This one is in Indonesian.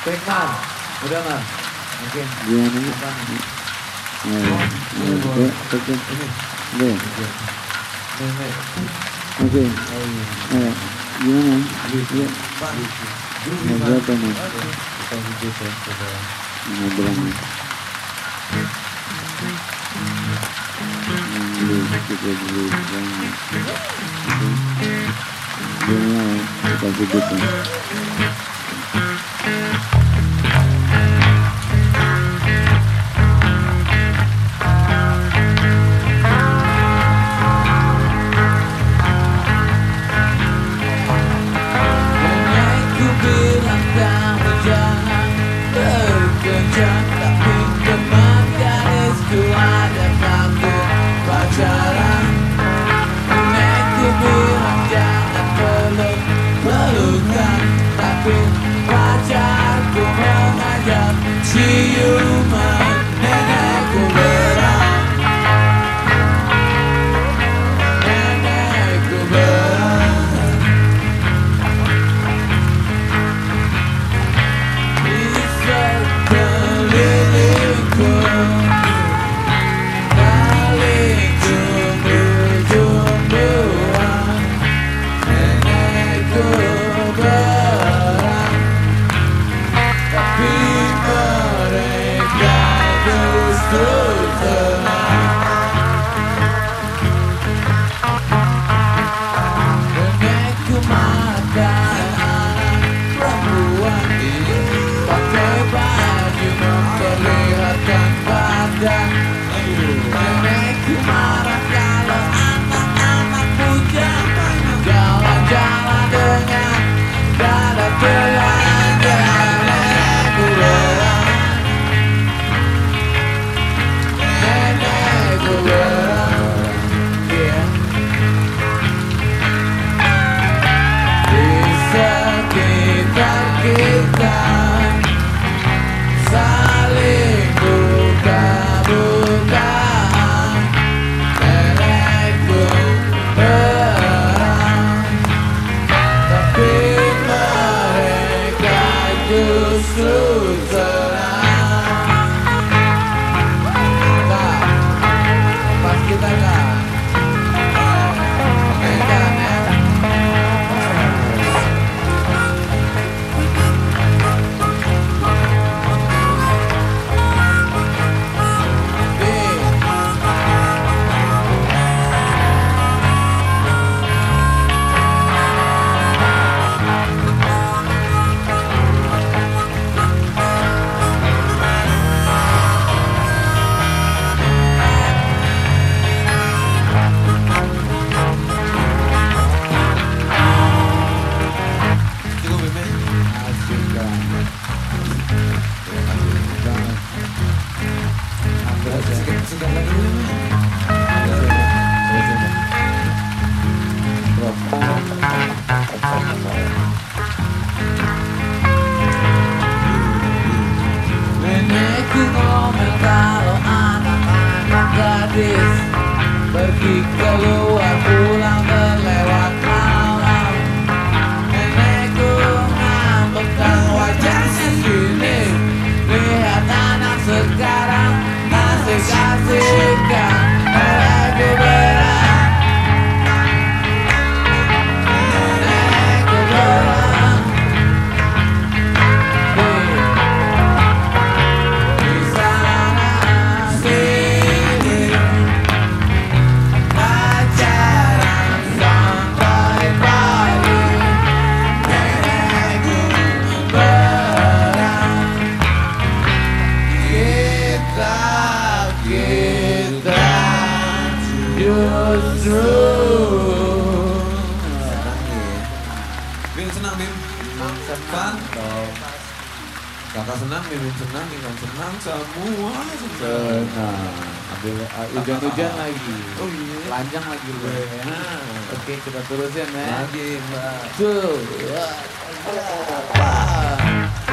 Quick udah man. Mungkin. Iya, Gimana? Iya. Iya. Oke, oke. Oke. Oke. Oh, Ayo. Gimana? Iya. Mau berapa nih? Mau berapa nih? Kita dulu banget. Gimana? Ya, kita begitu. you. goes. week. Bim senang Bim? Senang, Kakak senang, Bim senang, Ikan senang, semua senang. Senang. Hujan-hujan lagi. Oh iya. Lanjang lagi lu. Nah. Iya. Oke, kita terusin ya. Lagi, Mbak. Tuh. Wah.